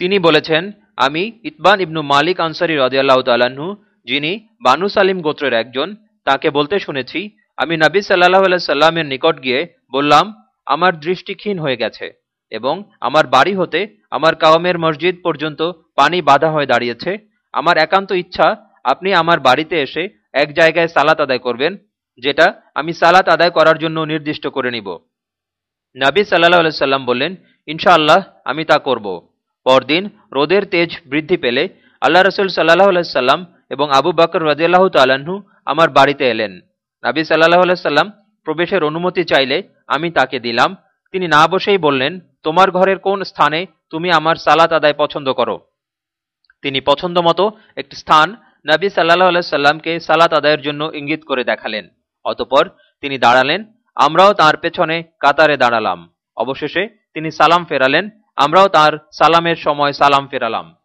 তিনি বলেছেন, আমি ইতবান ইবনু মালিক আনসারি রদিয়াল্লাহ তাল্লাহ্ন যিনি বানু সালিম গোত্রের একজন, তাকে বলতে শুনেছি, আমি নবী সাল্লাহ আল্লাহ সাল্লামের নিকট গিয়ে বললাম, আমার দৃষ্টি ক্ষীণ হয়ে গেছে এবং আমার বাড়ি হতে আমার কাওয়ামের মসজিদ পর্যন্ত পানি বাধা হয়ে দাঁড়িয়েছে। আমার একান্ত ইচ্ছা, আপনি আমার বাড়িতে এসে এক জায়গায় সালাত আদায় করবেন, যেটা আমি সালাত আদায় করার জন্য নির্দিষ্ট করে নিব। নাবী সাল্লাহ সাল্লাম বললেন, ইনশাআল্লাহ, আমি তা করব। পরদিন রোদের তেজ বৃদ্ধি পেলে আল্লাহ রসুল সাল্লাহ সাল্লাম এবং আবু বাকর রাজিয়াল্লাহ তাল্লাহ্ন আমার বাড়িতে এলেন। নাবী সাল্লাহ সাল্লাম প্রবেশের অনুমতি চাইলে আমি তাকে দিলাম। তিনি না বসেই বললেন, তোমার ঘরের কোন স্থানে তুমি আমার সালাত আদায় পছন্দ করো? তিনি পছন্দ মতো একটি স্থান নবী সাল্লাহ সাল্লামকে সালাত আদায়ের জন্য ইঙ্গিত করে দেখালেন। অতপর তিনি দাঁড়ালেন, আমরাও তার পেছনে কাতারে দাঁড়ালাম। অবশেষে তিনি সালাম ফেরালেন আমরাও তার সালামের সময় সালাম ফেরালাম।